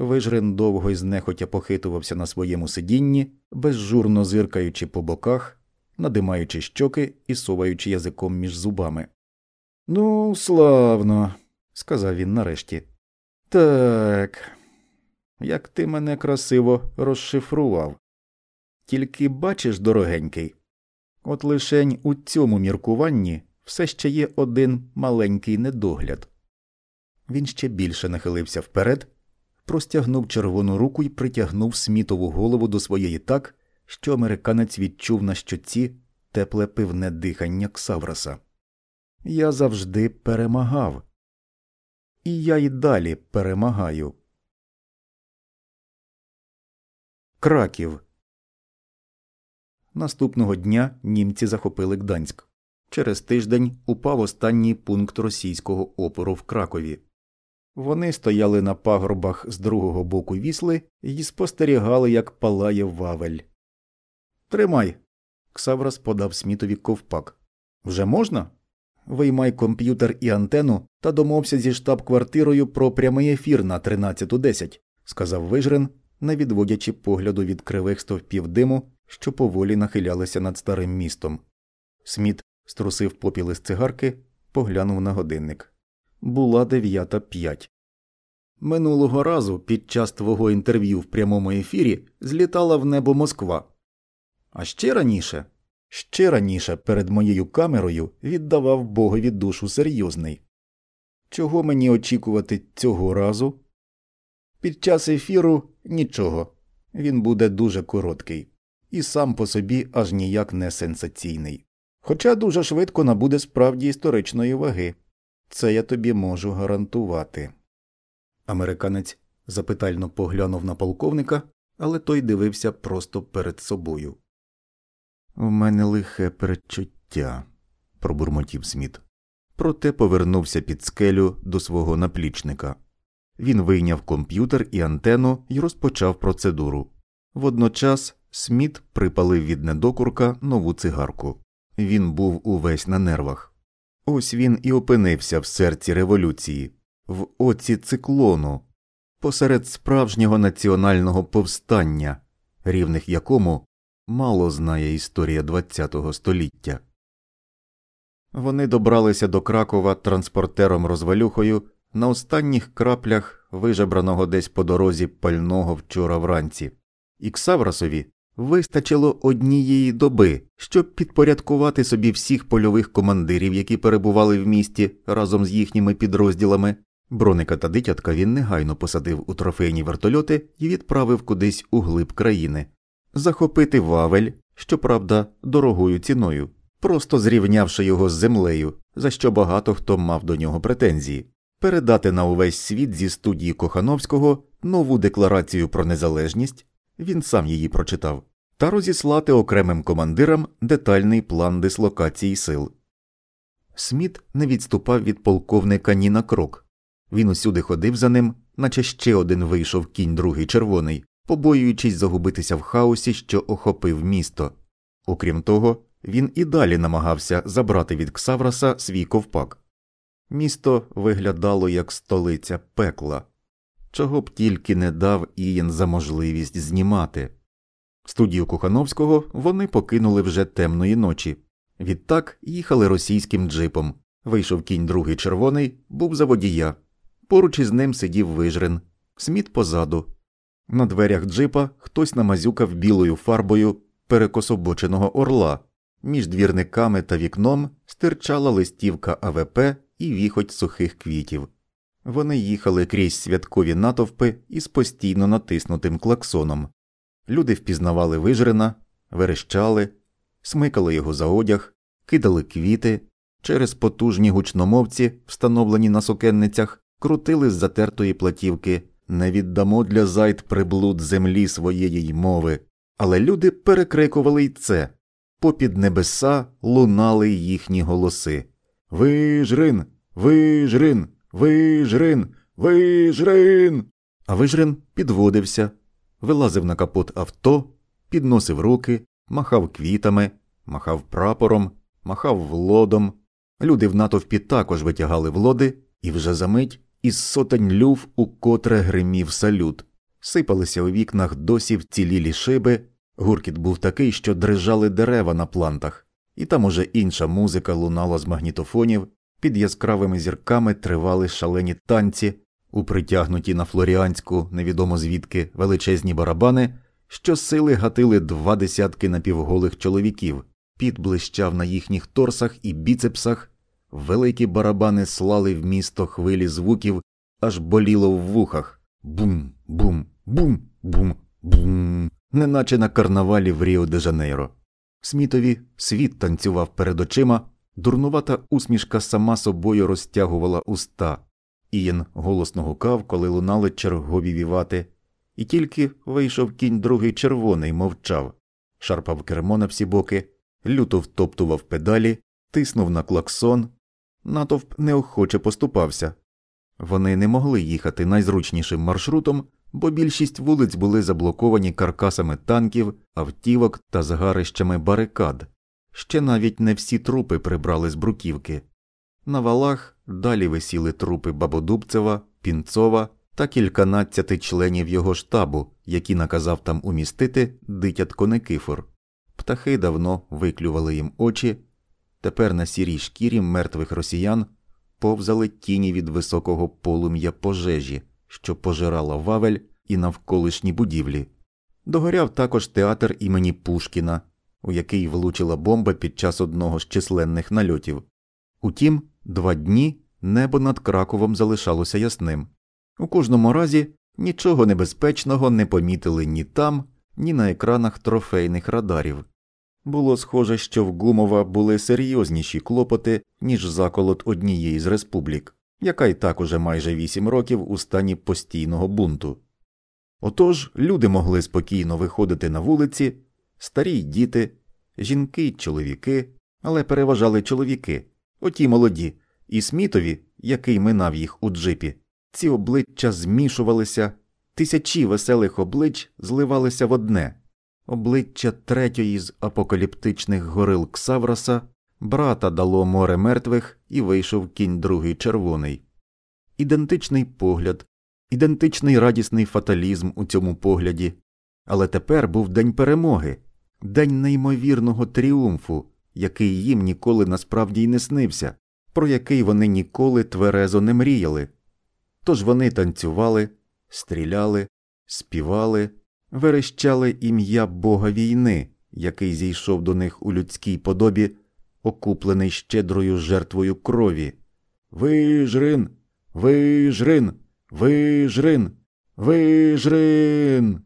Вижрин довго й знехотя похитувався на своєму сидінні, безжурно зиркаючи по боках, надимаючи щоки і соваючи язиком між зубами. Ну, славно, сказав він нарешті. Так, як ти мене красиво розшифрував. Тільки бачиш, дорогенький, от лишень у цьому міркуванні все ще є один маленький недогляд. Він ще більше нахилився вперед, простягнув червону руку і притягнув смітову голову до своєї так, що американець відчув на щоці тепле пивне дихання Ксавраса. Я завжди перемагав. І я й далі перемагаю. Краків. Наступного дня німці захопили Гданськ. Через тиждень упав останній пункт російського опору в Кракові. Вони стояли на пагорбах з другого боку вісли і спостерігали, як палає вавель. Тримай. Ксаврас подав смітові ковпак. Вже можна? Виймай комп'ютер і антенну та домовся зі штаб-квартирою про прямий ефір на 13.10», – сказав Вижрин, не відводячи погляду від кривих стовпів диму, що поволі нахилялися над старим містом. Сміт струсив попіл із цигарки, поглянув на годинник. Була дев'ята п'ять. Минулого разу під час твого інтерв'ю в прямому ефірі злітала в небо Москва. А ще раніше, ще раніше перед моєю камерою віддавав Богові душу серйозний. Чого мені очікувати цього разу? Під час ефіру нічого. Він буде дуже короткий, і сам по собі аж ніяк не сенсаційний. Хоча дуже швидко набуде справді історичної ваги. Це я тобі можу гарантувати. Американець запитально поглянув на полковника, але той дивився просто перед собою. У мене лихе передчуття, пробурмотів Сміт. Проте повернувся під скелю до свого наплічника. Він вийняв комп'ютер і антенну і розпочав процедуру. Водночас Сміт припалив від недокурка нову цигарку. Він був увесь на нервах. Ось він і опинився в серці революції, в оці циклону, посеред справжнього національного повстання, рівних якому мало знає історія ХХ століття. Вони добралися до Кракова транспортером розвалюхою на останніх краплях вижебраного десь по дорозі пального вчора вранці, і Ксаврасові вистачило однієї доби, щоб підпорядкувати собі всіх польових командирів, які перебували в місті разом з їхніми підрозділами. Броника та дитятка він негайно посадив у трофейні вертольоти і відправив кудись у глиб країни, захопити Вавель, щоправда, дорогою ціною, просто зрівнявши його з землею, за що багато хто мав до нього претензії, передати на увесь світ зі студії Кохановського нову декларацію про незалежність, він сам її прочитав, та розіслати окремим командирам детальний план дислокації сил. Сміт не відступав від полковника ні на крок. Він усюди ходив за ним, наче ще один вийшов кінь другий червоний, побоюючись загубитися в хаосі, що охопив місто. Окрім того, він і далі намагався забрати від Ксавраса свій ковпак. Місто виглядало як столиця пекла, чого б тільки не дав Ієн за можливість знімати. Студію Кухановського вони покинули вже темної ночі. Відтак їхали російським джипом. Вийшов кінь другий червоний, був за водія. Поруч із ним сидів вижрин, сміт позаду. На дверях джипа хтось намазюкав білою фарбою перекособоченого орла. Між двірниками та вікном стирчала листівка АВП і віхоть сухих квітів. Вони їхали крізь святкові натовпи із постійно натиснутим клаксоном. Люди впізнавали вижрена, верещали, смикали його за одяг, кидали квіти, через потужні гучномовці, встановлені на сукенницях, крутили з затертої платівки. Не віддамо для зайд приблуд землі своєї мови. Але люди перекрикували й це. Попід небеса лунали їхні голоси. Вижрин, вижрин, вижрин, вижрин. А вижрин підводився, вилазив на капот авто, підносив руки, махав квітами, махав прапором, махав влодом. Люди в натовпі також витягали влоди, і вже за мить із сотень люв укотре гримів салют, сипалися у вікнах досі вцілілі шиби, гуркіт був такий, що дрижали дерева на плантах, і там уже інша музика лунала з магнітофонів, під яскравими зірками тривали шалені танці, у притягнуті на флоріанську, невідомо звідки, величезні барабани, що сили гатили два десятки напівголих чоловіків, під блищав на їхніх торсах і біцепсах, великі барабани слали в місто хвилі звуків, аж боліло в вухах. Бум, бум, бум, бум, бум, неначе на карнавалі в Ріо де Жанейро. Смітові світ танцював перед очима, дурнувата усмішка сама собою розтягувала уста. Ієн голосно гукав, коли лунали чергові вівати, і тільки вийшов кінь другий червоний, мовчав, шарпав кермо на всі боки, люто втоптував педалі, тиснув на клаксон. Натовп неохоче поступався. Вони не могли їхати найзручнішим маршрутом, бо більшість вулиць були заблоковані каркасами танків, автівок та згарищами барикад. Ще навіть не всі трупи прибрали з бруківки. На валах далі висіли трупи Бабодубцева, Пінцова та кільканадцяти членів його штабу, які наказав там умістити дитятко Никифор. Птахи давно виклювали їм очі, тепер на сірій шкірі мертвих росіян повзали тіні від високого полум'я пожежі, що пожирала Вавель і навколишні будівлі. Догоряв також театр імені Пушкіна, у який влучила бомба під час одного з численних нальотів. Утім, два дні небо над Краковом залишалося ясним. У кожному разі нічого небезпечного не помітили ні там, ні на екранах трофейних радарів. Було схоже, що в Гумова були серйозніші клопоти, ніж заколот однієї з республік, яка й так уже майже вісім років у стані постійного бунту. Отож люди могли спокійно виходити на вулиці, старі й діти, жінки й чоловіки, але переважали чоловіки, оті молоді, і смітові, який минав їх у джипі, ці обличчя змішувалися, тисячі веселих облич зливалися в одне. Обличчя третьої з апокаліптичних горил Ксавраса, брата дало море мертвих і вийшов кінь другий червоний. Ідентичний погляд, ідентичний радісний фаталізм у цьому погляді, але тепер був день перемоги, день неймовірного тріумфу, який їм ніколи насправді й не снився, про який вони ніколи тверезо не мріяли. Тож вони танцювали, стріляли, співали, верещали ім'я Бога війни, який зійшов до них у людській подобі, окуплений щедрою жертвою крові. Вижрин, вижрин, вижрин, вижрин.